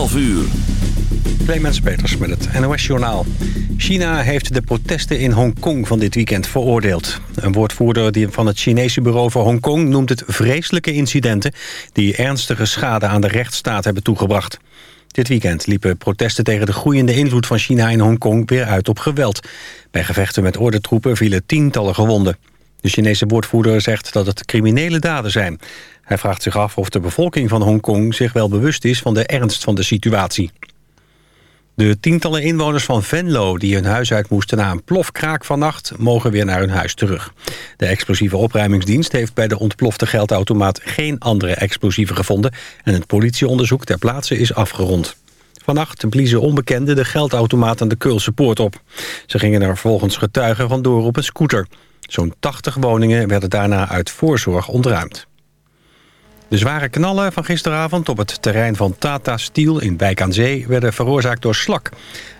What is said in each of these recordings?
12 uur. Clemens Peters met het NOS-journaal. China heeft de protesten in Hongkong van dit weekend veroordeeld. Een woordvoerder van het Chinese bureau voor Hongkong... noemt het vreselijke incidenten... die ernstige schade aan de rechtsstaat hebben toegebracht. Dit weekend liepen protesten tegen de groeiende invloed van China in Hongkong... weer uit op geweld. Bij gevechten met ordentroepen vielen tientallen gewonden. De Chinese woordvoerder zegt dat het criminele daden zijn. Hij vraagt zich af of de bevolking van Hongkong zich wel bewust is van de ernst van de situatie. De tientallen inwoners van Venlo die hun huis uit moesten na een plofkraak vannacht... mogen weer naar hun huis terug. De explosieve opruimingsdienst heeft bij de ontplofte geldautomaat... geen andere explosieven gevonden en het politieonderzoek ter plaatse is afgerond. Vannacht bliezen onbekenden de geldautomaat aan de Keulse poort op. Ze gingen er volgens getuigen vandoor op een scooter. Zo'n 80 woningen werden daarna uit voorzorg ontruimd. De zware knallen van gisteravond op het terrein van Tata Steel in Wijk aan Zee... werden veroorzaakt door slak,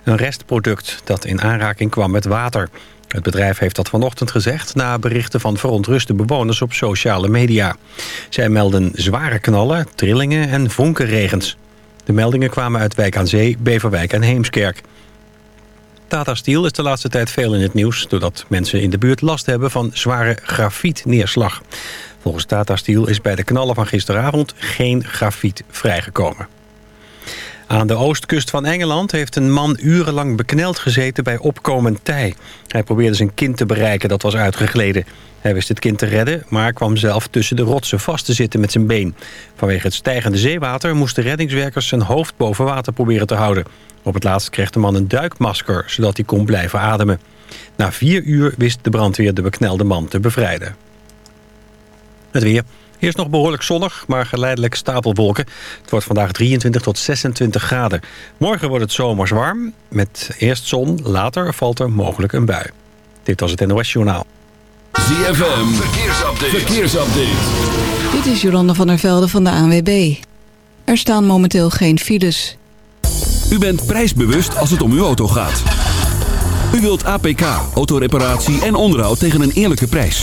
een restproduct dat in aanraking kwam met water. Het bedrijf heeft dat vanochtend gezegd... na berichten van verontruste bewoners op sociale media. Zij melden zware knallen, trillingen en vonkenregens. De meldingen kwamen uit Wijk aan Zee, Beverwijk en Heemskerk. Tata Steel is de laatste tijd veel in het nieuws... doordat mensen in de buurt last hebben van zware grafietneerslag. Volgens Tata Steel is bij de knallen van gisteravond geen grafiet vrijgekomen. Aan de oostkust van Engeland heeft een man urenlang bekneld gezeten bij opkomend tij. Hij probeerde zijn kind te bereiken, dat was uitgegleden. Hij wist het kind te redden, maar kwam zelf tussen de rotsen vast te zitten met zijn been. Vanwege het stijgende zeewater moesten reddingswerkers zijn hoofd boven water proberen te houden. Op het laatst kreeg de man een duikmasker, zodat hij kon blijven ademen. Na vier uur wist de brandweer de beknelde man te bevrijden. Het weer. Eerst nog behoorlijk zonnig, maar geleidelijk stapelwolken. Het wordt vandaag 23 tot 26 graden. Morgen wordt het zomers warm. Met eerst zon, later valt er mogelijk een bui. Dit was het NOS Journaal. ZFM, verkeersupdate. verkeersupdate. Dit is Jolanda van der Velde van de ANWB. Er staan momenteel geen files. U bent prijsbewust als het om uw auto gaat. U wilt APK, autoreparatie en onderhoud tegen een eerlijke prijs.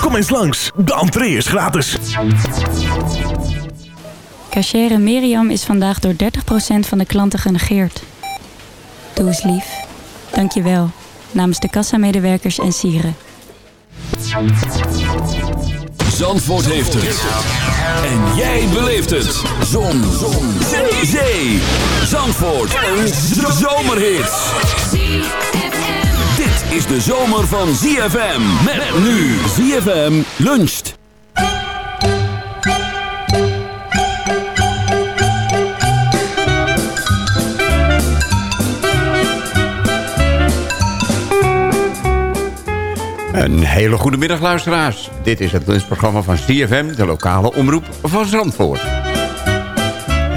Kom eens langs, de entree is gratis. Cachere Miriam is vandaag door 30% van de klanten genegeerd. Doe eens lief. Dank je wel. Namens de kassamedewerkers en sieren. Zandvoort heeft het. En jij beleeft het. Zon. Zon. Zee. Zee. Zandvoort. Een zomerhit. Is de zomer van ZFM. Met nu ZFM luncht. Een hele goede middag luisteraars. Dit is het lunchprogramma van CFM, de lokale omroep van Zandvoort.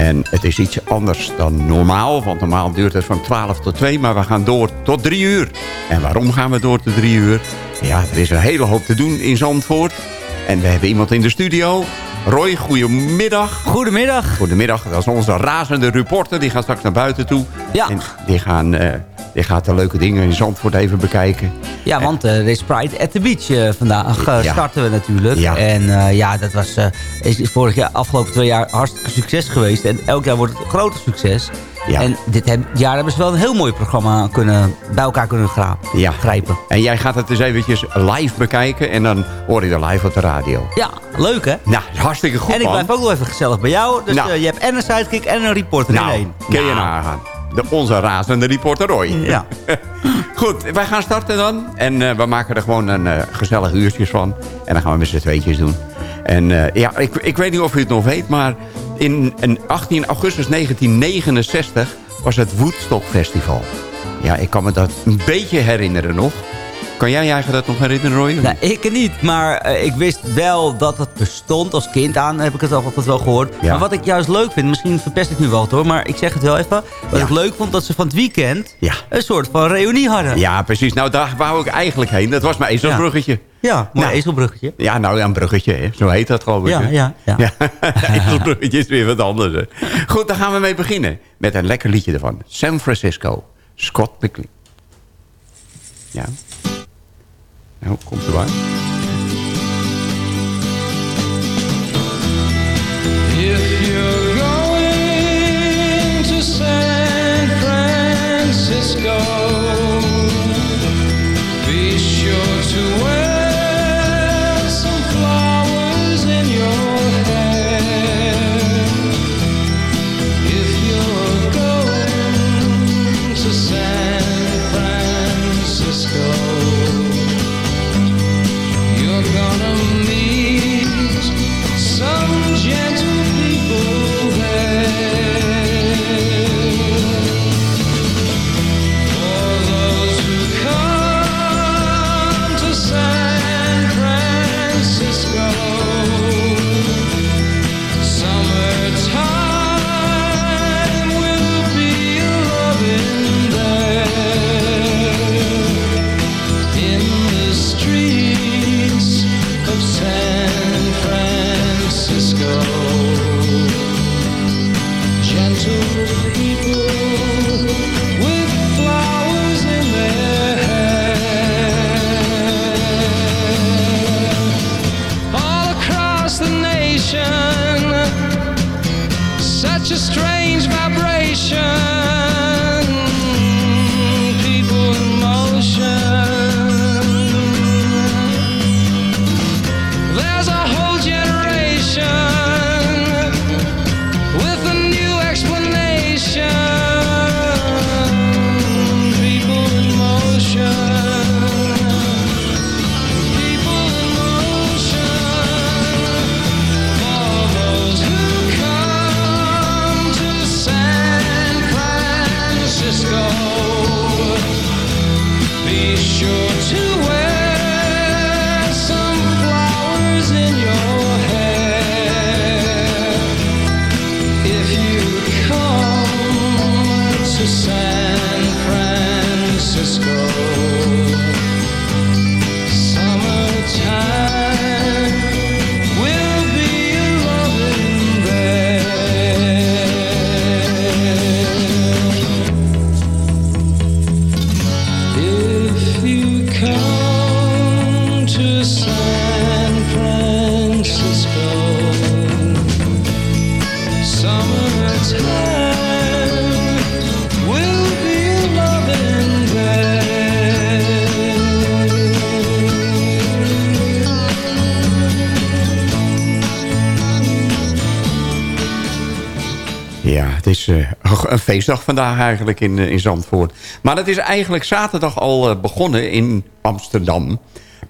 En het is iets anders dan normaal, want normaal duurt het van 12 tot 2, maar we gaan door tot 3 uur. En waarom gaan we door tot 3 uur? Ja, er is een hele hoop te doen in Zandvoort. En we hebben iemand in de studio. Roy, goedemiddag. Goedemiddag. Goedemiddag, dat is onze razende reporter. Die gaat straks naar buiten toe. Ja. En die gaan eh, Je gaat de leuke dingen in Zandvoort even bekijken. Ja, want eh, er is Pride at the Beach eh, vandaag. eh, Ja. starten we natuurlijk. Ja. En eh, ja, dat was eh, is vorig jaar, afgelopen twee jaar hartstikke succes geweest. En elk jaar wordt het een groter succes. Ja. En dit heb- jaar hebben ze wel een heel mooi programma kunnen, bij elkaar kunnen Ja. grijpen. En jij gaat het dus eventjes live bekijken en dan hoor je er live op de radio. Ja, leuk hè? Nou, is hartstikke goed en ik man. blijf ook nog even gezellig bij jou. Dus Nou. eh, je hebt en een sidekick en een reporter in Nou, één. kun je nagaan. De, onze razende reporter Roy. Ja. Goed, wij gaan starten dan. En eh, we maken er gewoon een eh gezellig uurtjes van. En dan gaan we met z'n tweetjes doen. En ja, ik, ik weet niet of u het nog weet, maar in, in 18 augustus 1969 was het Woodstock Festival. Ja, ik kan me dat een beetje herinneren nog. Kan jij je dat nog herinneren, Roy? Nou, ik niet, maar eh, ik wist wel dat het bestond. Als kind aan heb ik het altijd wel gehoord. Ja. Maar wat ik juist leuk vind, misschien verpest ik nu wel het hoor... maar ik zeg het wel even. Wat Ja. ik leuk vond, dat ze van het weekend Ja. een soort van reunie hadden. Ja, precies. Nou, daar wou ik eigenlijk heen. Dat was mijn ezelsbruggetje. Ja, mooi Nou. ezelbruggetje. Ja, nou ja, een bruggetje, hè. zo heet dat geloof ik. Ja, ja, ja. ja. ezelsbruggetje is weer wat anders. Hè. Goed, daar gaan we mee beginnen. Met een lekker liedje ervan. San Francisco, Scott McLean. Ja. Nou, komt er waar. just try het is eh, een feestdag vandaag eigenlijk in, eh, in Zandvoort. Maar het is eigenlijk zaterdag al eh, begonnen in Amsterdam.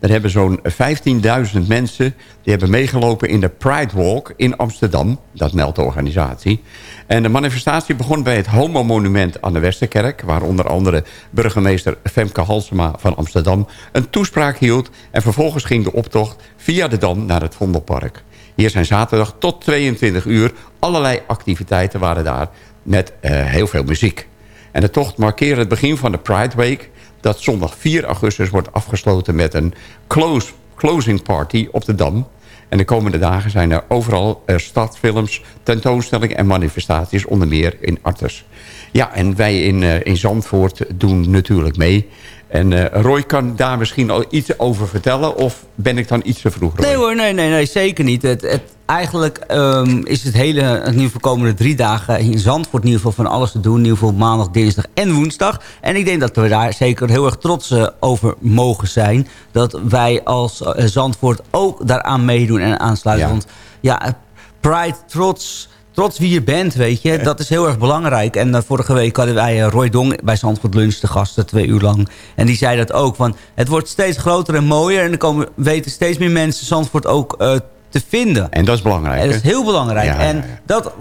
Daar hebben zo'n 15.000 mensen... die hebben meegelopen in de Pride Walk in Amsterdam. Dat meldt de organisatie. En de manifestatie begon bij het Homo-monument aan de Westerkerk... waar onder andere burgemeester Femke Halsema van Amsterdam... een toespraak hield en vervolgens ging de optocht via de Dam naar het Vondelpark. Hier zijn zaterdag tot 22 uur allerlei activiteiten waren daar met eh, heel veel muziek. En de tocht markeert het begin van de Pride Week... dat zondag 4 augustus wordt afgesloten met een close, closing party op de Dam. En de komende dagen zijn er overal uh, stadfilms, tentoonstellingen en manifestaties, onder meer in Artes. Ja, en wij in, uh, in Zandvoort doen natuurlijk mee. En uh, Roy kan daar misschien al iets over vertellen... of ben ik dan iets te vroeg, Roy? Nee hoor, nee, nee, nee zeker niet. Het, het, eigenlijk um, is het hele, in ieder geval komende drie dagen... in Zandvoort in ieder geval van alles te doen. In ieder geval maandag, dinsdag en woensdag. En ik denk dat we daar zeker heel erg trots uh, over mogen zijn. Dat wij als uh, Zandvoort ook daaraan meedoen en aansluiten. Ja. Want ja, pride, trots trots wie je bent, weet je. Dat is heel erg belangrijk. En uh, vorige week hadden wij uh, Roy Dong bij Zandvoort Lunch te gasten, twee uur lang. En die zei dat ook, van het wordt steeds groter en mooier. En er komen, weten steeds meer mensen Zandvoort ook uh, te vinden. En dat is belangrijk. En dat is heel belangrijk. Ja, en ja, ja. Dat,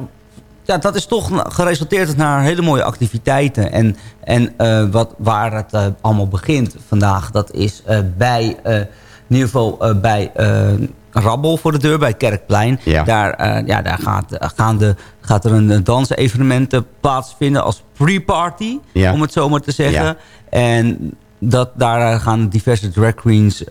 ja, dat is toch geresulteerd naar hele mooie activiteiten. En, en wat, waar het allemaal begint vandaag, dat is bij, in ieder geval bij rabbel voor de deur bij Kerkplein. Ja. Daar, uh, ja, daar gaat, gaan de, gaat er een dansevenement plaatsvinden als pre-party, ja. om het zo maar te zeggen. Ja. En dat, daar gaan diverse drag queens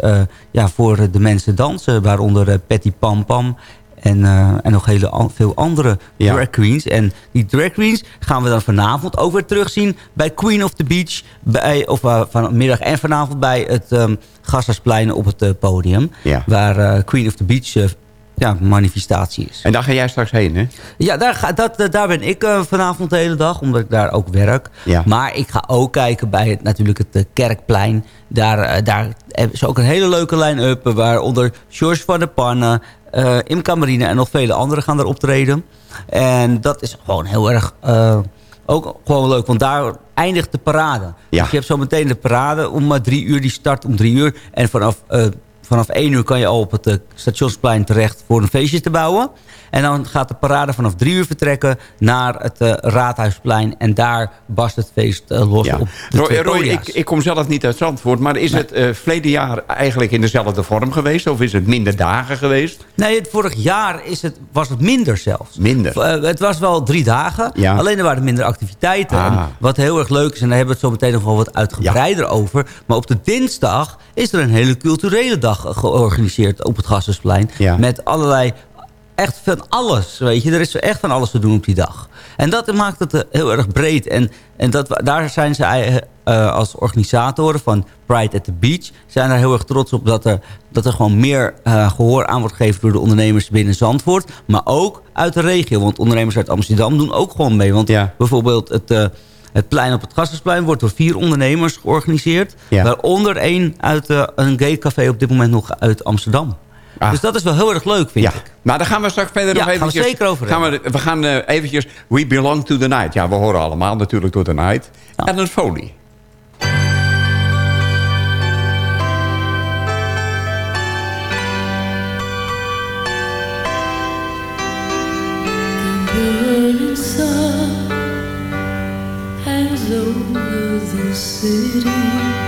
ja, voor de mensen dansen, waaronder Patty Pam Pam. En, uh, en nog heel an veel andere ja. drag queens. En die drag queens gaan we dan vanavond ook weer terugzien bij Queen of the Beach. Bij, of uh, vanmiddag en vanavond bij het um, Gassersplein op het uh, podium. Ja. Waar Queen of the Beach ja, manifestatie is. En daar ga jij straks heen, hè? Ja, daar, ga, dat, daar ben ik uh, vanavond de hele dag, omdat ik daar ook werk. Ja. Maar ik ga ook kijken bij het, natuurlijk het uh, Kerkplein. Daar, uh, daar is ook een hele leuke line-up, waaronder George van der Pannen, uh, Imca Marine en nog vele anderen gaan er optreden. En dat is gewoon heel erg... Uh, ook gewoon leuk, want daar eindigt de parade. Ja. Dus je hebt zo meteen de parade om drie uur, die start om drie uur. En vanaf... Vanaf 1 uur kan je al op het uh, stationsplein terecht voor een feestje te bouwen. En dan gaat de parade vanaf 3 uur vertrekken naar het uh, Raadhuisplein. En daar barst het feest uh, los ja. op de Roy, ik, ik kom zelf niet uit Zandvoort. Maar is Nee. het uh, verleden jaar eigenlijk in dezelfde vorm geweest? Of is het minder dagen geweest? Nee, het vorig jaar is het, was het minder zelfs. Minder? Uh, het was wel drie dagen. Ja. Alleen er waren minder activiteiten. Ah. Wat heel erg leuk is, en daar hebben we het zo meteen nog wel wat uitgebreider over. Maar op de dinsdag is er een hele culturele dag georganiseerd op het Gassersplein. Ja. Met allerlei echt van alles, weet je. Er is echt van alles te doen op die dag. En dat maakt het uh, heel erg breed. En, en dat, daar zijn ze uh, als organisatoren van Pride at the Beach... zijn daar heel erg trots op dat er, dat er gewoon meer uh, gehoor aan wordt gegeven... door de ondernemers binnen Zandvoort. Maar ook uit de regio. Want ondernemers uit Amsterdam doen ook gewoon mee. Want Ja. bijvoorbeeld het... het plein op het Gassersplein wordt door vier ondernemers georganiseerd. Ja. Waaronder één uit uh, een gatecafé op dit moment nog uit Amsterdam. Ah. Dus dat is wel heel erg leuk, vind Ja, ik. maar daar gaan we straks verder Ja, nog gaan we eventjes... zeker over gaan we, we gaan uh, eventjes... We belong to the night. Ja, we horen allemaal natuurlijk tot the night. Ja. Foley. burning sun city.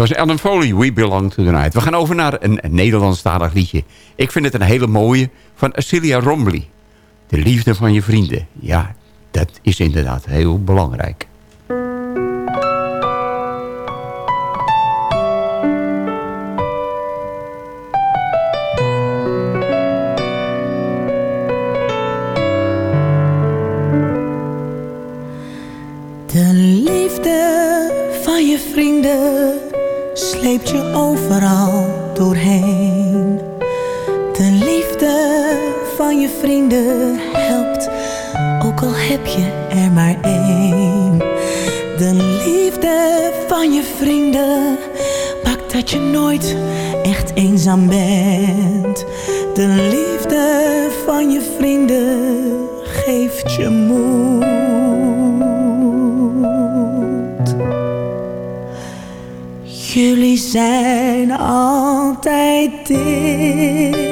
Was Ellen Foley, We Belong to the Night. We gaan over naar een Nederlandstalig liedje. Ik vind het een hele mooie van Celia Rombly. De liefde van je vrienden. Ja, dat is inderdaad heel belangrijk. De liefde van je vrienden sleept je overal doorheen. De liefde van je vrienden helpt, ook al heb je er maar één. De liefde van je vrienden maakt dat je nooit echt eenzaam bent. De liefde van je vrienden geeft je moed. Jullie zijn altijd dicht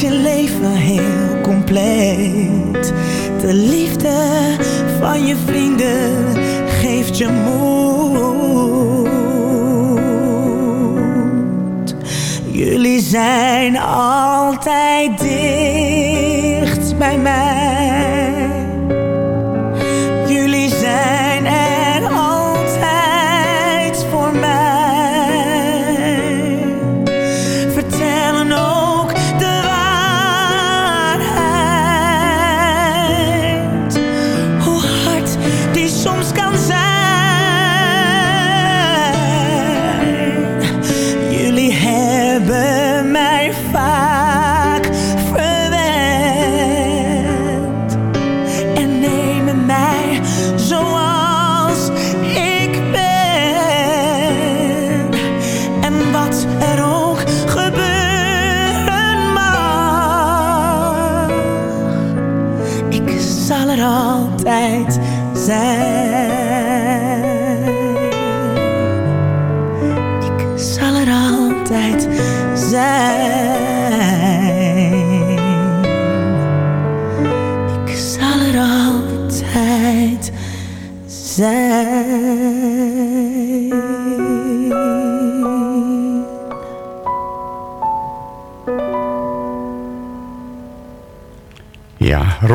je leven heel compleet. De liefde van je vrienden geeft je moed. Jullie zijn altijd dicht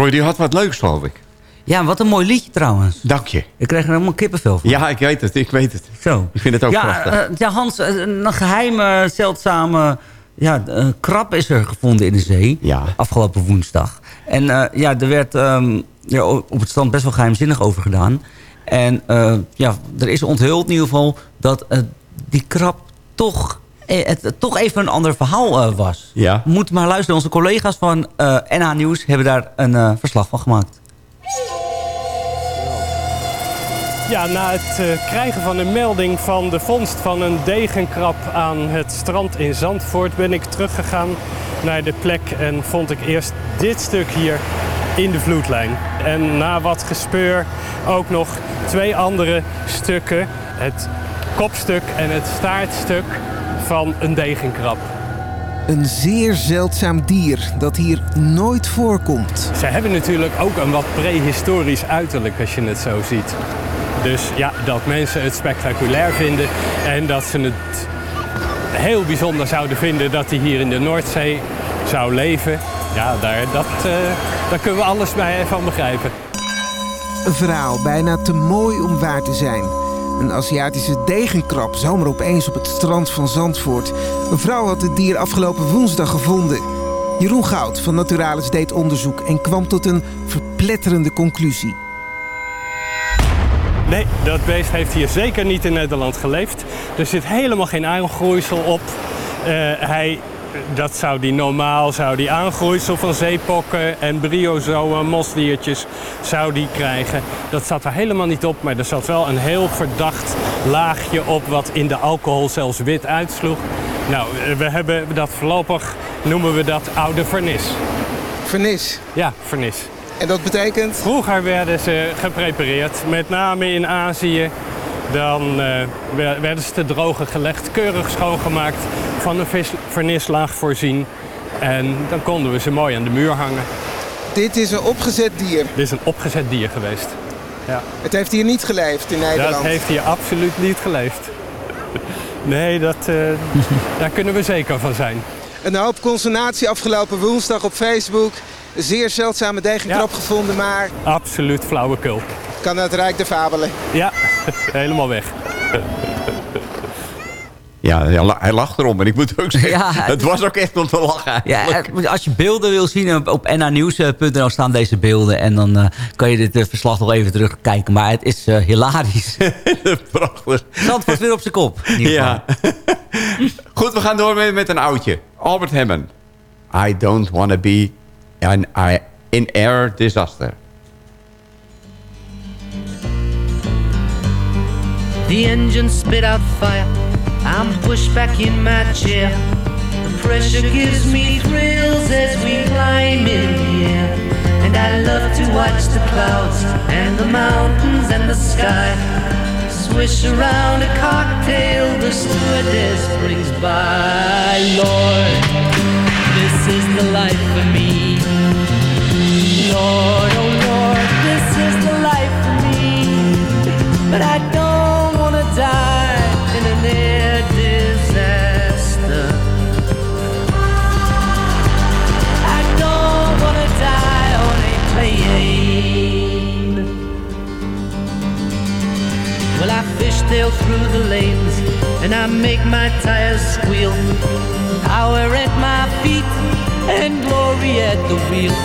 Roy, die had wat leuks, geloof ik. Ja, wat een mooi liedje trouwens. Dank je. Ik kreeg er helemaal kippenvel van. Ja, ik weet het, ik weet het. Zo. Ik vind het ook ja, prachtig. eh, ja, Hans, eh, een geheime, zeldzame ja, eh, krab is er gevonden in de zee. Ja. Afgelopen woensdag. En ja, er werd ehm, ja, op het strand best wel geheimzinnig over gedaan. En ja, er is onthuld in ieder geval dat die krab toch, het, het toch even een ander verhaal eh, was. Ja. Moet maar luisteren. Onze collega's van eh NH Nieuws hebben daar een eh, verslag van gemaakt. Ja, na het eh, krijgen van een melding van de vondst van een degenkrab aan het strand in Zandvoort ben ik teruggegaan naar de plek en vond ik eerst dit stuk hier in de vloedlijn. En na wat gespeur ook nog twee andere stukken, het kopstuk en het staartstuk van een degenkrab. Een zeer zeldzaam dier dat hier nooit voorkomt. Ze hebben natuurlijk ook een wat prehistorisch uiterlijk als je het zo ziet. Dus ja, dat mensen het spectaculair vinden en dat ze het heel bijzonder zouden vinden dat hij hier in de Noordzee zou leven. Ja, daar, dat, eh, daar kunnen we alles bij van begrijpen. Een verhaal bijna te mooi om waar te zijn. Een Aziatische degenkrab zomaar opeens op het strand van Zandvoort. Een vrouw had het dier afgelopen woensdag gevonden. Jeroen Goud van Naturalis deed onderzoek en kwam tot een verpletterende conclusie. Nee, dat beest heeft hier zeker niet in Nederland geleefd. Er zit helemaal geen aangroeisel op. Eh, hij, dat zou die normaal, zou die aangroeisel van zeepokken en briozoen, mosdiertjes, zou die krijgen. Dat zat er helemaal niet op, maar er zat wel een heel verdacht laagje op wat in de alcohol zelfs wit uitsloeg. Nou, we hebben dat voorlopig, noemen we dat oude vernis. Vernis? Ja, vernis. En dat betekent? Vroeger werden ze geprepareerd, met name in Azië. Dan eh, wer- werden ze te drogen gelegd, keurig schoongemaakt, van een vis- vernislaag voorzien. En dan konden we ze mooi aan de muur hangen. Dit is een opgezet dier. Dit is een opgezet dier geweest. Ja. Het heeft hier niet geleefd in Nederland. Dat heeft hier absoluut niet geleefd. Nee, dat, eh, daar kunnen we zeker van zijn. Een hoop consternatie afgelopen woensdag op Facebook. Een zeer zeldzame degenkrab gevonden, maar Absoluut flauwekul. kan uit Rijk de Fabelen. Ja, helemaal weg. Ja, hij la- hij lacht erom. En ik moet ook zeggen, Ja, het was ook echt om te lachen. Ja, eh, als je beelden wil zien, op- op nhnieuws.nl staan deze beelden. En dan eh, kan je dit eh, verslag nog even terugkijken. Maar het is eh, hilarisch. Prachtig. Zandvoort weer op zijn kop. Ja. Goed, we gaan door met, met een oudje. Albert Hammond. I don't want to be an I, in air disaster. The engine spit out fire. I'm pushed back in my chair. The pressure gives me thrills as we climb in the air. And I love to watch the clouds and the mountains and the sky. Swish around a cocktail the stewardess brings by. Lord, this is the life for me. Lord, oh Lord, this is the life for me. But I fishtail through the lanes and I make my tires squeal. Power at my feet and glory at the wheel.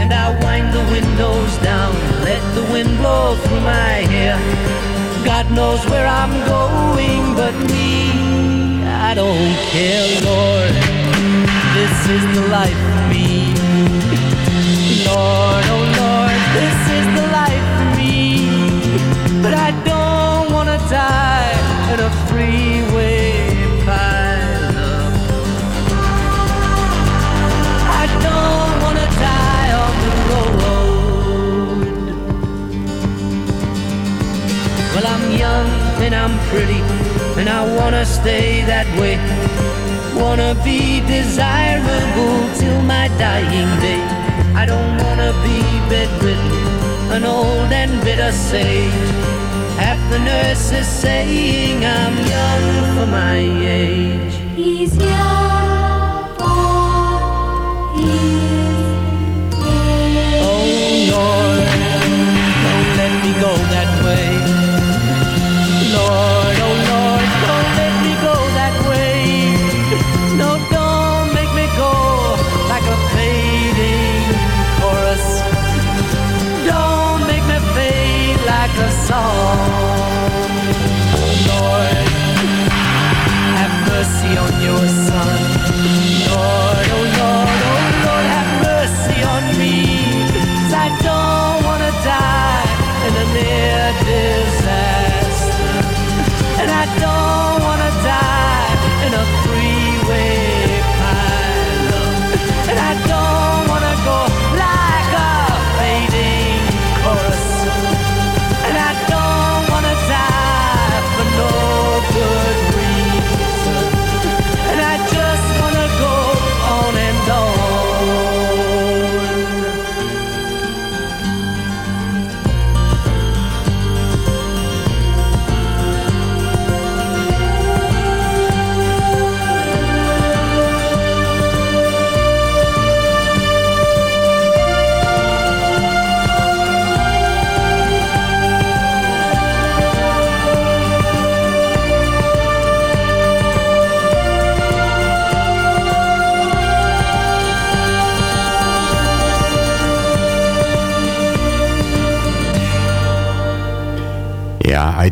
And I wind the windows down, let the wind blow through my hair. God knows where I'm going, but me, I don't care, Lord. This is the life for me. Lord, and I'm pretty, and I want to stay that way. Wanna be desirable till my dying day. I don't wanna be bedridden, an old and bitter sage. Half the nurses saying I'm young for my age. He's young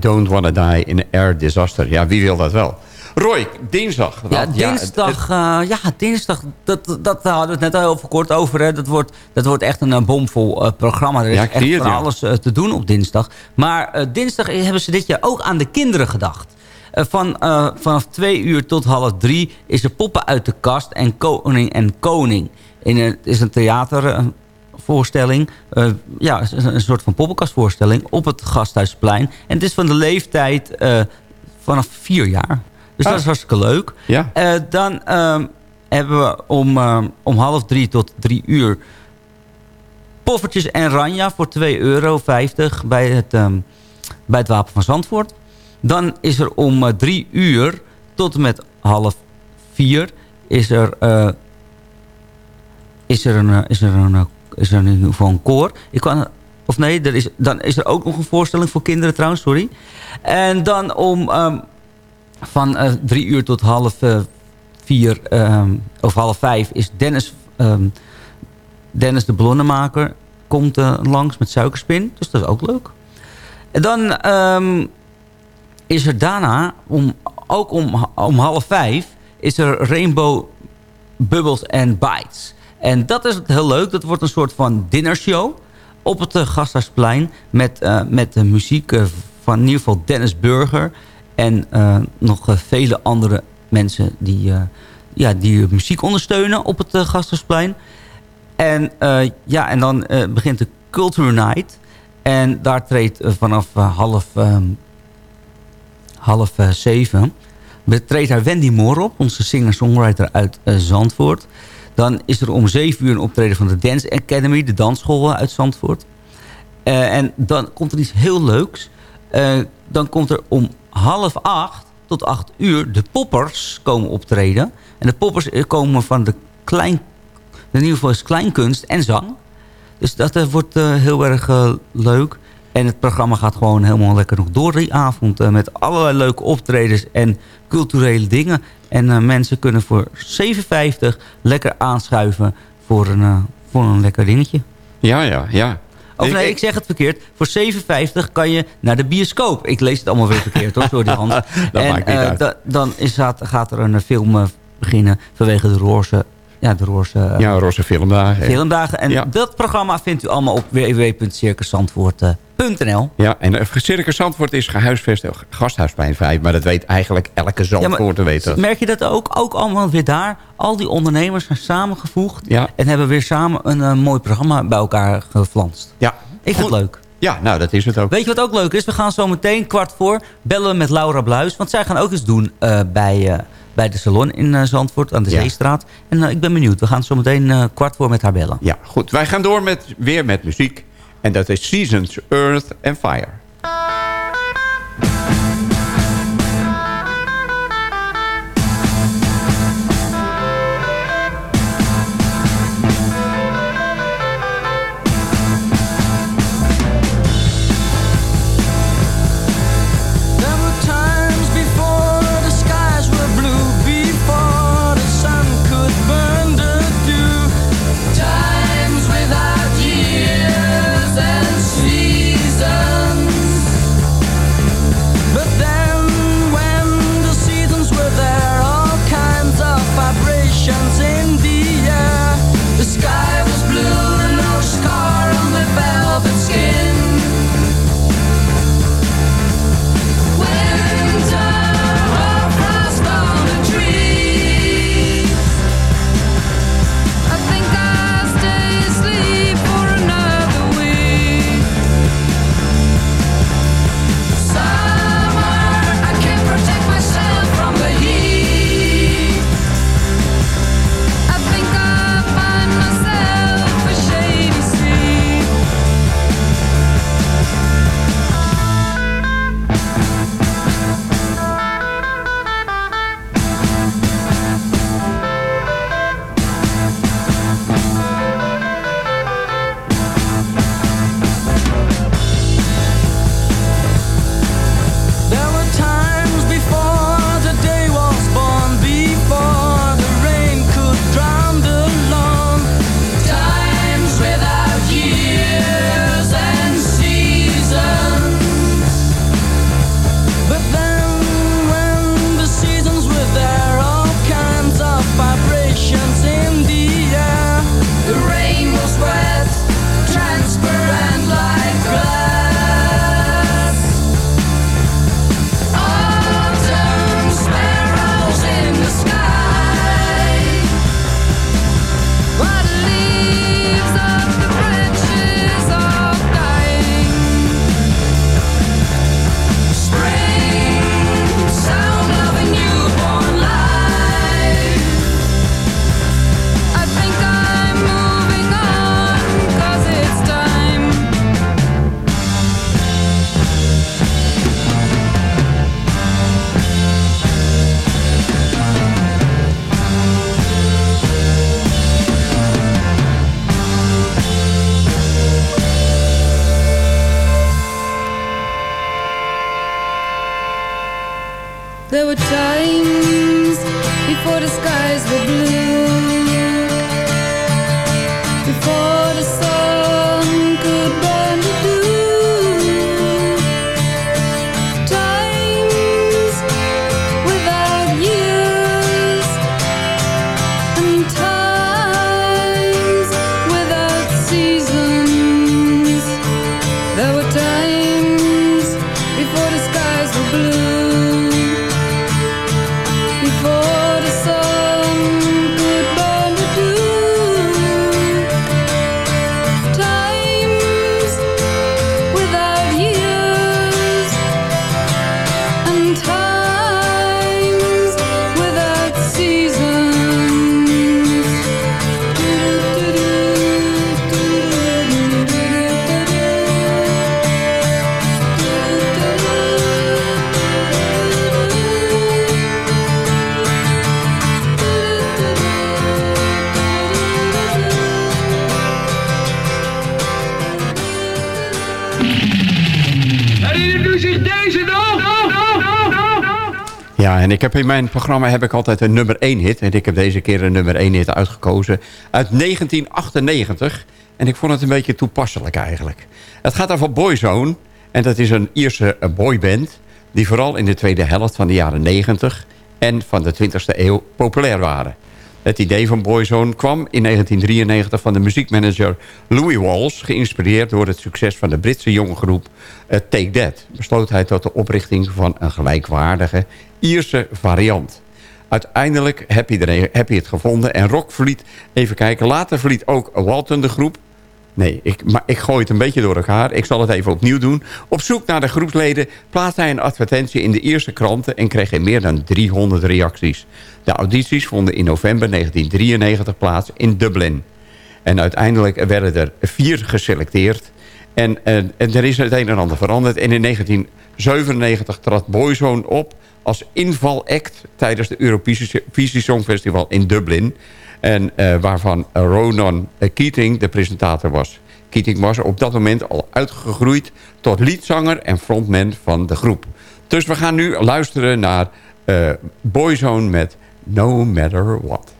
don't want to die in an air disaster. Ja, wie wil dat wel? Roy, dinsdag. Ja, dinsdag, ja, ja, dinsdag dat, dat hadden we het net al even kort over. Hè. Dat, wordt, dat wordt echt een eh, bomvol eh, programma. Er is Ja, echt van ja. alles eh, te doen op dinsdag. Maar eh, dinsdag hebben ze dit jaar ook aan de kinderen gedacht. Eh, van, eh, vanaf twee uur tot half drie is er poppen uit de kast en koning en koning. In een, het is een theatervoorstelling. eh, ja, een, een soort van poppenkastvoorstelling op het Gasthuisplein. En het is van de leeftijd eh, vanaf vier jaar. Dus dat is hartstikke leuk. Ja. Eh, dan ehm, hebben we om, ehm, om half drie tot drie uur... poffertjes en ranja voor 2,50 euro bij het, ehm, bij het Wapen van Zandvoort. Dan is er om drie uur tot en met half vier... is er, is er, een, is er, een, is er in ieder een koor. Ik kan, of nee, er is, dan is er ook nog een voorstelling voor kinderen trouwens, sorry. En dan om... ehm, van eh, drie uur tot half eh, vier ehm, of half vijf is Dennis, ehm, Dennis de ballonnenmaker komt eh, langs met suikerspin. Dus dat is ook leuk. En dan is er daarna, om, ook om, om half vijf, is er Rainbow Bubbles and Bites. En dat is heel leuk. Dat wordt een soort van dinnershow op het uh, Gasthuisplein met, eh, met de muziek eh, van in ieder geval Dennis Burger en eh, nog eh, vele andere mensen die, eh, ja, die muziek ondersteunen op het Gasthuisplein. En, eh, ja, en dan eh, begint de Culture Night. En daar treedt eh, vanaf eh, half, ehm, half eh, zeven... betreedt daar Wendy Moore op, onze singer-songwriter uit eh, Zandvoort. Dan is er om zeven uur een optreden van de Dance Academy... de dansschool uit Zandvoort. Eh, en dan komt er iets heel leuks. Eh, dan komt er om half acht tot acht uur de poppers komen optreden. En de poppers eh, komen van de klein... In ieder geval is kleinkunst en zang. Dus dat eh, wordt eh, heel erg eh, leuk. En het programma gaat gewoon helemaal lekker nog door die avond. eh, met allerlei leuke optredens en culturele dingen. En eh, mensen kunnen voor 7,50 lekker aanschuiven voor een, eh, voor een lekker dingetje. Ja, ja, ja. Of nee, ik zeg het verkeerd. Voor 7,50 kan je naar de bioscoop. Ik lees het allemaal weer verkeerd hoor, sorry Hans. Dat en, maakt niet uit. da- dan is, gaat, er een film beginnen vanwege de Roorse... Ja, de eh, Ja, Rosse Filmdagen. Filmdagen. En Ja. dat programma vindt u allemaal op Ja, en Circus Zandvoort is gehuisvest op Gasthuisplein 5. Maar dat weet eigenlijk elke Zandvoorter. weet dat. merk je dat ook? Ook allemaal weer daar. Al die ondernemers zijn samengevoegd. Ja. En hebben weer samen een eh, mooi programma bij elkaar geflanst. Ja. Ik vind het leuk. Ja, nou, dat is het ook. Weet je wat ook leuk is? We gaan zo meteen kwart voor bellen met Laura Bluis. Want zij gaan ook eens doen eh, bij, eh, bij de salon in eh, Zandvoort aan de Ja. Zeestraat. En eh, ik ben benieuwd. We gaan zo meteen eh, kwart voor met haar bellen. Ja, goed. Wij gaan door met, weer met muziek. En dat is Seasons, Earth and Fire. Ik heb in mijn programma heb ik altijd een nummer 1 hit. En ik heb deze keer een nummer 1 hit uitgekozen uit 1998. En ik vond het een beetje toepasselijk eigenlijk. Het gaat over Boyzone. En dat is een Ierse eh, boyband... die vooral in de tweede helft van de jaren 90 en van de 20e eeuw populair waren. Het idee van Boyzone kwam in 1993 van de muziekmanager Louis Walsh... geïnspireerd door het succes van de Britse jonge groep eh, Take That... besloot hij tot de oprichting van een gelijkwaardige Ierse variant. Uiteindelijk heb je, er, heb je het gevonden en Rock verliet... even kijken, later verliet ook Walton de groep... Nee, ik, maar ik gooi het een beetje door elkaar. Ik zal het even opnieuw doen. Op zoek naar de groepsleden plaatste hij een advertentie in de eerste kranten... en kreeg hij meer dan 300 reacties. De audities vonden in november 1993 plaats in Dublin. En uiteindelijk werden er vier geselecteerd. En, en, en er is het een en ander veranderd. En in 1997 trad Boyzone op als invalact... tijdens de Eurovisie Songfestival in Dublin... En eh, waarvan Ronan Keating de presentator was. Keating was op dat moment al uitgegroeid tot liedzanger en frontman van de groep. Dus we gaan nu luisteren naar eh, Boyzone met No Matter What.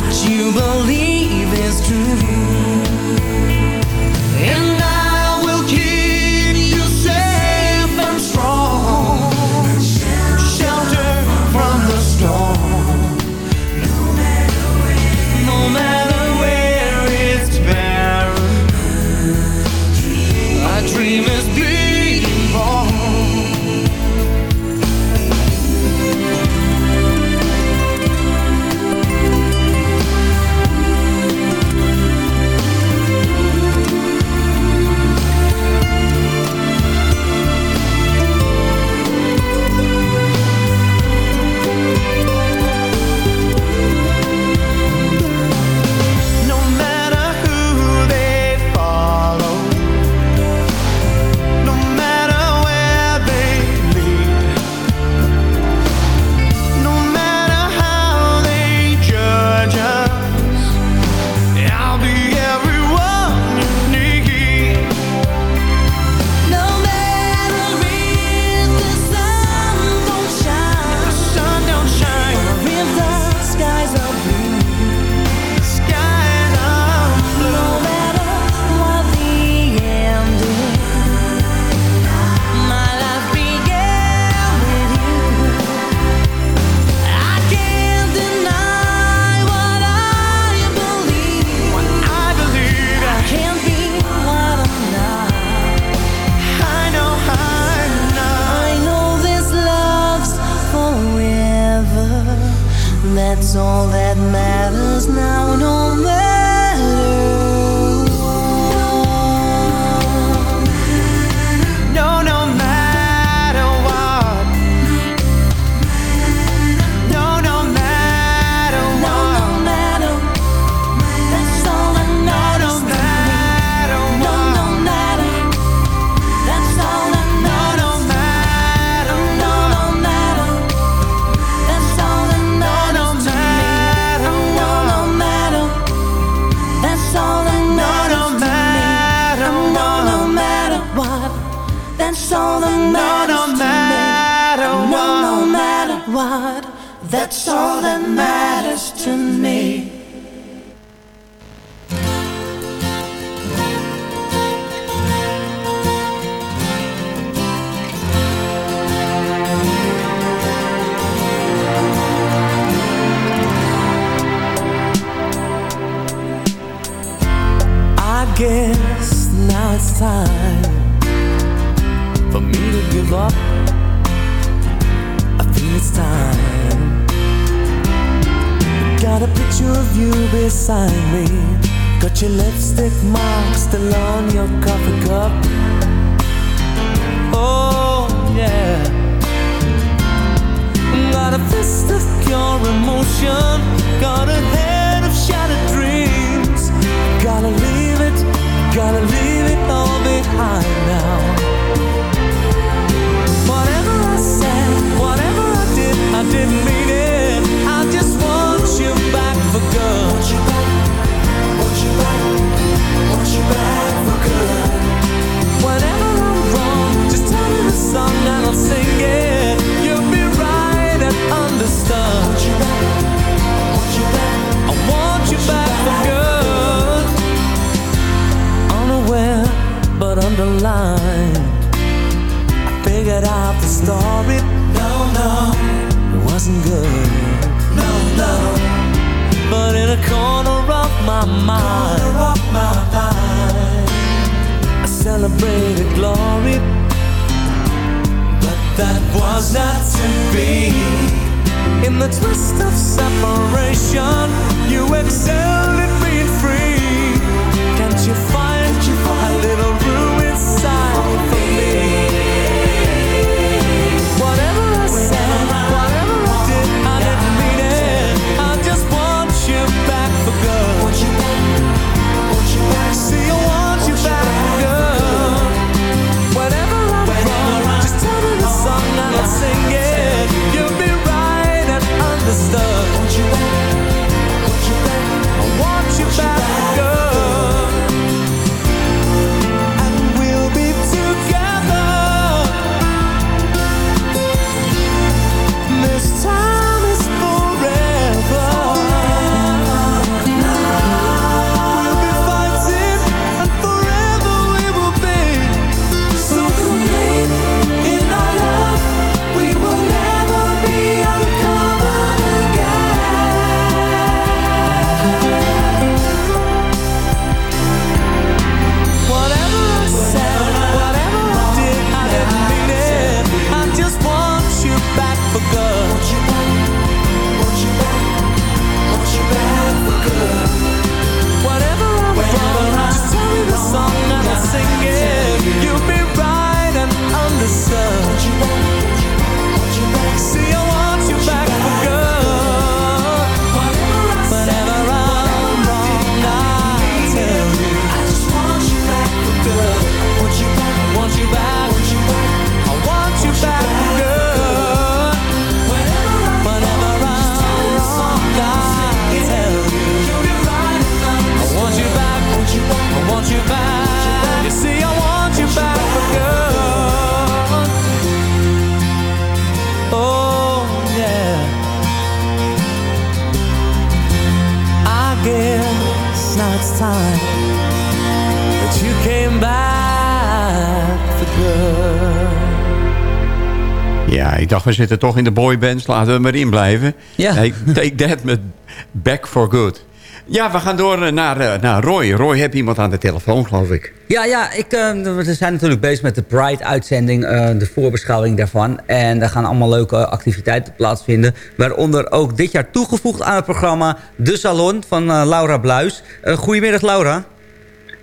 What you believe is true. was not to be. In the twist of separation, you excel. we zitten toch in de boybands, laten we maar in blijven. Ja. Take that met Back for Good. Ja, we gaan door eh, naar, eh, naar Roy. Roy, heb iemand aan de telefoon, geloof ik. Ja, ja ik, eh, we zijn natuurlijk bezig met de Pride-uitzending, de voorbeschouwing daarvan. En daar gaan allemaal leuke activiteiten plaatsvinden. Waaronder ook dit jaar toegevoegd aan het programma De Salon van Laura Bluis. goedemiddag, Laura.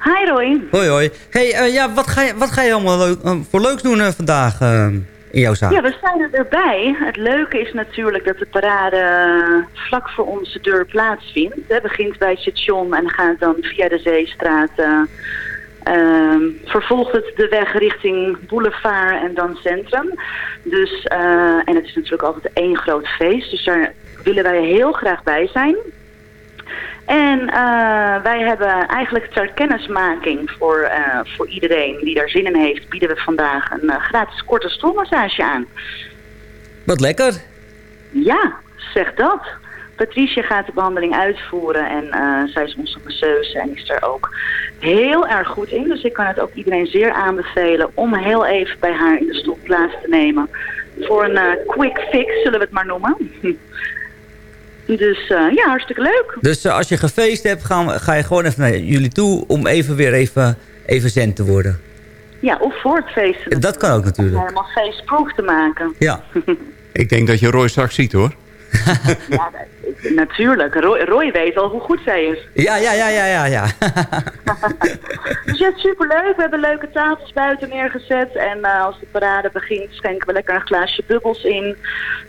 Hi, Roy. Hoi, hoi. Hey, ja, wat, ga je, wat ga je allemaal leuk, voor leuks doen vandaag? Ja, we zijn er weer bij. Het leuke is natuurlijk dat de parade eh, vlak voor onze deur plaatsvindt. Het begint bij het station en gaat dan via de Zeestraat. ehm, vervolgt het de weg richting Boulevard en dan Centrum. Dus, eh, en het is natuurlijk altijd één groot feest. Dus daar willen wij heel graag bij zijn. En eh, wij hebben eigenlijk ter kennismaking voor, eh, voor iedereen die daar zin in heeft, bieden we vandaag een eh, gratis korte stoelmassage aan. Wat lekker. Ja, zeg dat. Patricia gaat de behandeling uitvoeren en zij is onze masseuse en is er ook heel erg goed in. Dus ik kan het ook iedereen zeer aanbevelen om heel even bij haar in de stoel plaats te nemen. Voor een quick fix, zullen we het maar noemen. Dus eh, ja, hartstikke leuk. Dus eh, als je gefeest hebt, gaan, we- ga je gewoon even naar jullie toe... om even weer even, even zen te worden. Ja, of voor het feest. Dat kan ook natuurlijk. Helemaal feestproof te maken. Ja. Ik denk dat je Roy straks ziet, hoor. Ja, natuurlijk. Roy, Roy weet al hoe goed zij is. Ja, ja, ja, ja, ja. ja. Dus ja, superleuk. We hebben leuke tafels buiten neergezet. En eh, als de parade begint, schenken we lekker een glaasje bubbels in.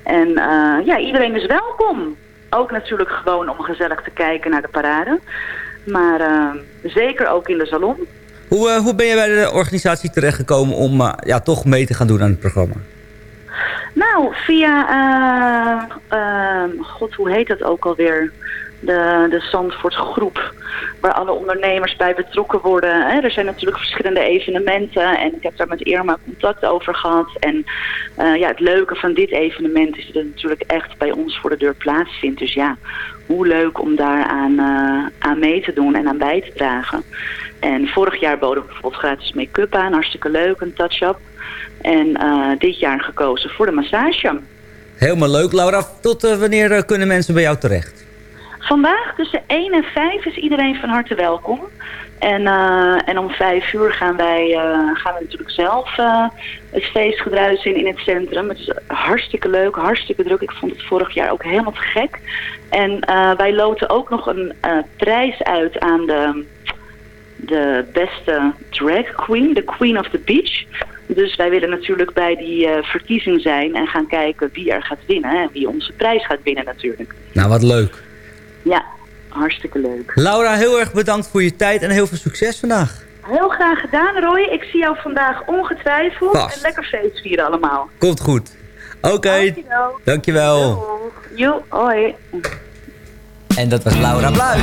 En eh, ja, iedereen is welkom. Ook natuurlijk gewoon om gezellig te kijken naar de parade. Maar eh, zeker ook in de salon. Hoe, eh, hoe ben je bij de organisatie terechtgekomen om eh, ja, toch mee te gaan doen aan het programma? Nou, via, god, hoe heet dat ook alweer? De, de Zandvoort groep, waar alle ondernemers bij betrokken worden. Hè. Er zijn natuurlijk verschillende evenementen en ik heb daar met Irma contact over gehad. En eh, ja, het leuke van dit evenement is dat het natuurlijk echt bij ons voor de deur plaatsvindt. Dus ja, hoe leuk om daaraan eh, aan mee te doen en aan bij te dragen. En vorig jaar boden we bijvoorbeeld gratis make-up aan, hartstikke leuk, een touch-up. En eh, dit jaar gekozen voor de massage. Helemaal leuk, Laura. Tot wanneer kunnen mensen bij jou terecht? Vandaag tussen 1 en 5 is iedereen van harte welkom. En, eh, en om 5 uur gaan wij eh, gaan we natuurlijk zelf eh, het feestgedruis in in het centrum. Het is hartstikke leuk, hartstikke druk. Ik vond het vorig jaar ook helemaal te gek. En wij loten ook nog een prijs uit aan de, de beste drag queen, de queen of the beach. Dus wij willen natuurlijk bij die verkiezing zijn en gaan kijken wie er gaat winnen. En wie onze prijs gaat winnen natuurlijk. Nou, wat leuk. Ja, hartstikke leuk. Laura, heel erg bedankt voor je tijd en heel veel succes vandaag. Heel graag gedaan, Roy. Ik zie jou vandaag ongetwijfeld. En lekker feest vieren allemaal. Komt goed. Oké, Dankjewel. dankjewel. Jo, hoi. En dat was Laura Bluis.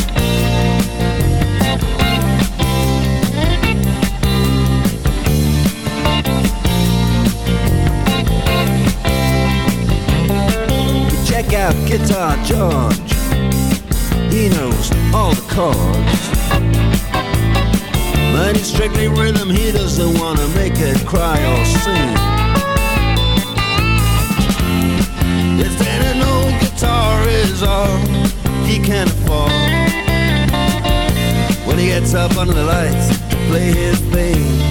Guitar George. He knows all the chords. But it's strictly rhythm, he doesn't wanna make it cry or sing. If then an old guitar is all he can afford. When he gets up under the lights to play his thing.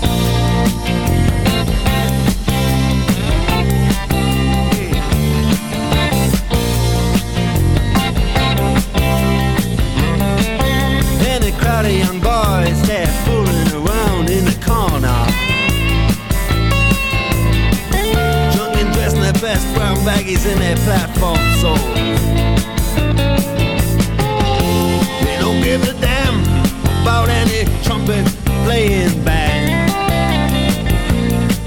Baggies in their platform soles. They don't give a damn about any trumpet playing band.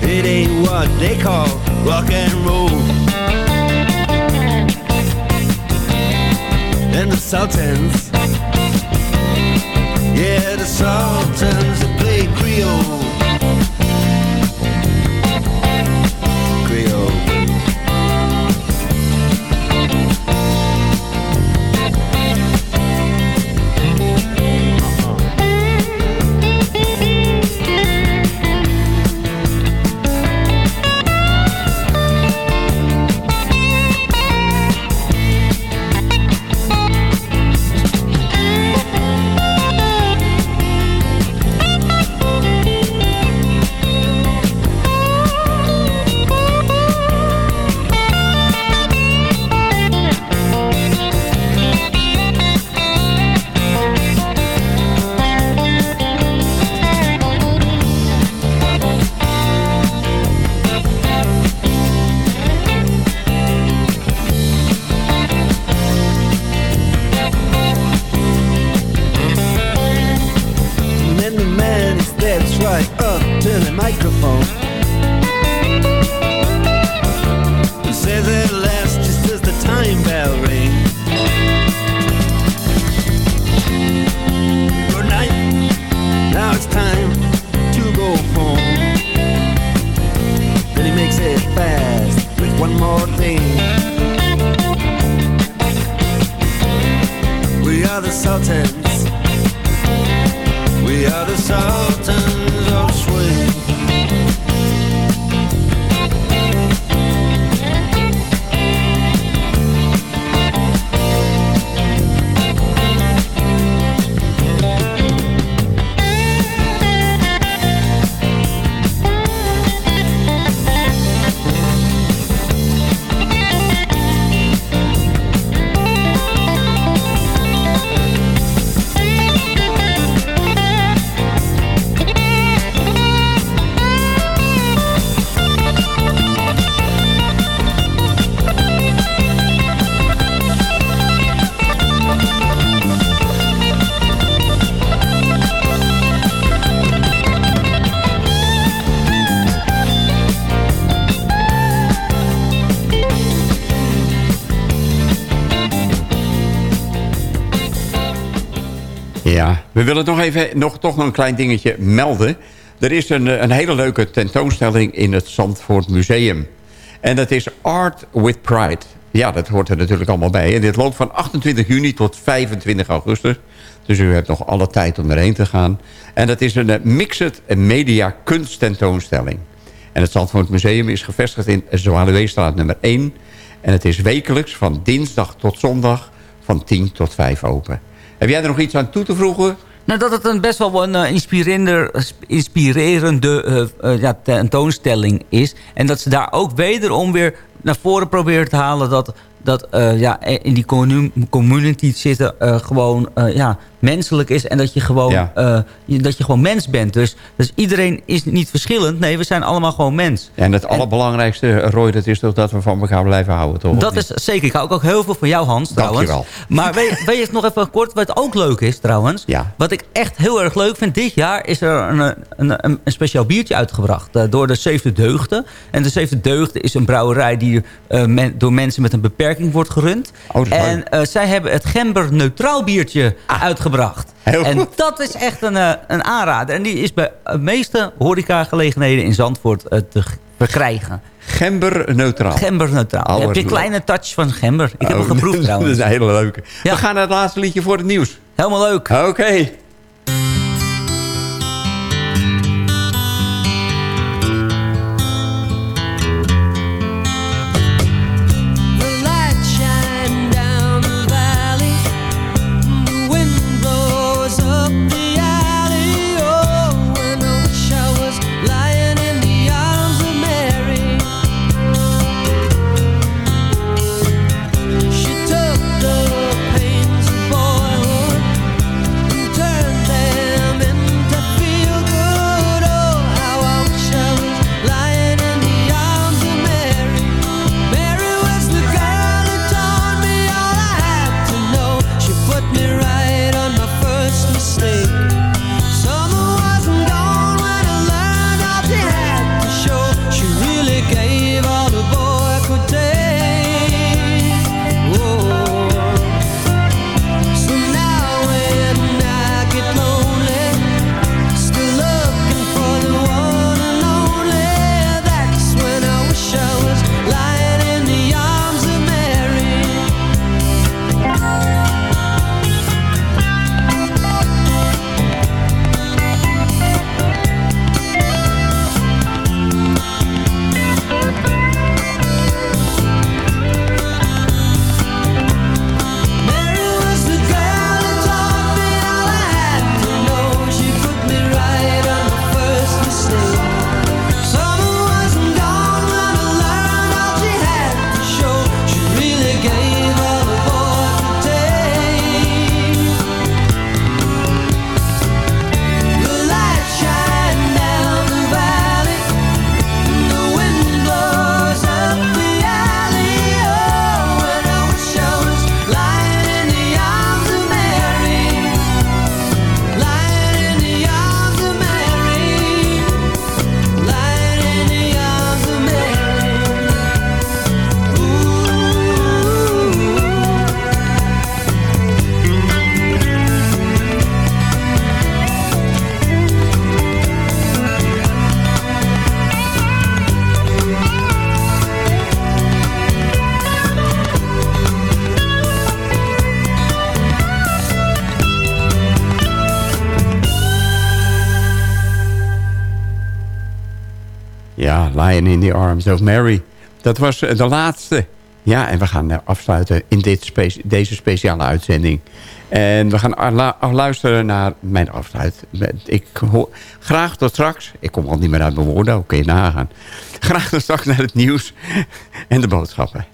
It ain't what they call rock and roll. And the Sultans, yeah, the Sultans that play. Creole. We willen nog even nog, toch nog een klein dingetje melden. Er is een, eh, een hele leuke tentoonstelling in het Zandvoort Museum. En dat is Art with Pride. Ja, dat hoort er natuurlijk allemaal bij. En dit loopt van 28 juni tot 25 augustus. Dus u hebt nog alle tijd om erheen te gaan. En dat is een eh, Mixed Media kunsttentoonstelling. En het Zandvoort Museum is gevestigd in Zwaluweestraat nummer 1. En het is wekelijks van dinsdag tot zondag van 10 tot 5 open. Heb jij er nog iets aan toe te voegen? Nou, dat het een best wel een eh, inspirerende, inspirerende eh, eh, ja, tentoonstelling is. En dat ze daar ook wederom weer naar voren proberen te halen... dat, dat ja, in die commu- community zitten gewoon ja, menselijk is en dat je gewoon, Ja. eh, je- dat je gewoon mens bent. Dus, dus iedereen is niet verschillend. Nee, we zijn allemaal gewoon mens. En het allerbelangrijkste, Roy, dat is toch dat we van elkaar blijven houden, toch? Dat is zeker. Ik hou ook heel veel van jou, Hans, trouwens. Dankjewel. Maar weet, weet je nog even kort, wat ook leuk is trouwens? Ja. Wat ik echt heel erg leuk vind, dit jaar is er een, een, een, een speciaal biertje uitgebracht. eh, door de Zeefde Deugden. En de Zeefde Deugden is een brouwerij die eh, men- door mensen met een beperking wordt gerund. Oh, en zij hebben het Gember Neutraal biertje uitgebracht. Heel en goed. dat is echt een, eh, een aanrader. En die is bij de meeste horecagelegenheden in Zandvoort eh, te verkrijgen. Gember neutraal. Gember neutraal. Oh, heb je een kleine touch van gember. Ik heb Oh, hem geproefd trouwens. Dat is een hele leuke. Ja. We gaan naar het laatste liedje voor het nieuws. Helemaal leuk. Oké. The Arms of Mary. Dat was eh, de laatste. Ja, en we gaan eh, afsluiten in deze speciale uitzending. En we gaan luisteren naar mijn afsluit. Ik hoor, graag tot straks. Ik kom al niet meer uit mijn woorden, oké, nagaan. Graag tot straks naar het nieuws en de boodschappen.